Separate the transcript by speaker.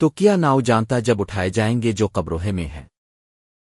Speaker 1: تو کیا ناؤ جانتا جب اٹھائے جائیں گے جو قبروہے میں ہے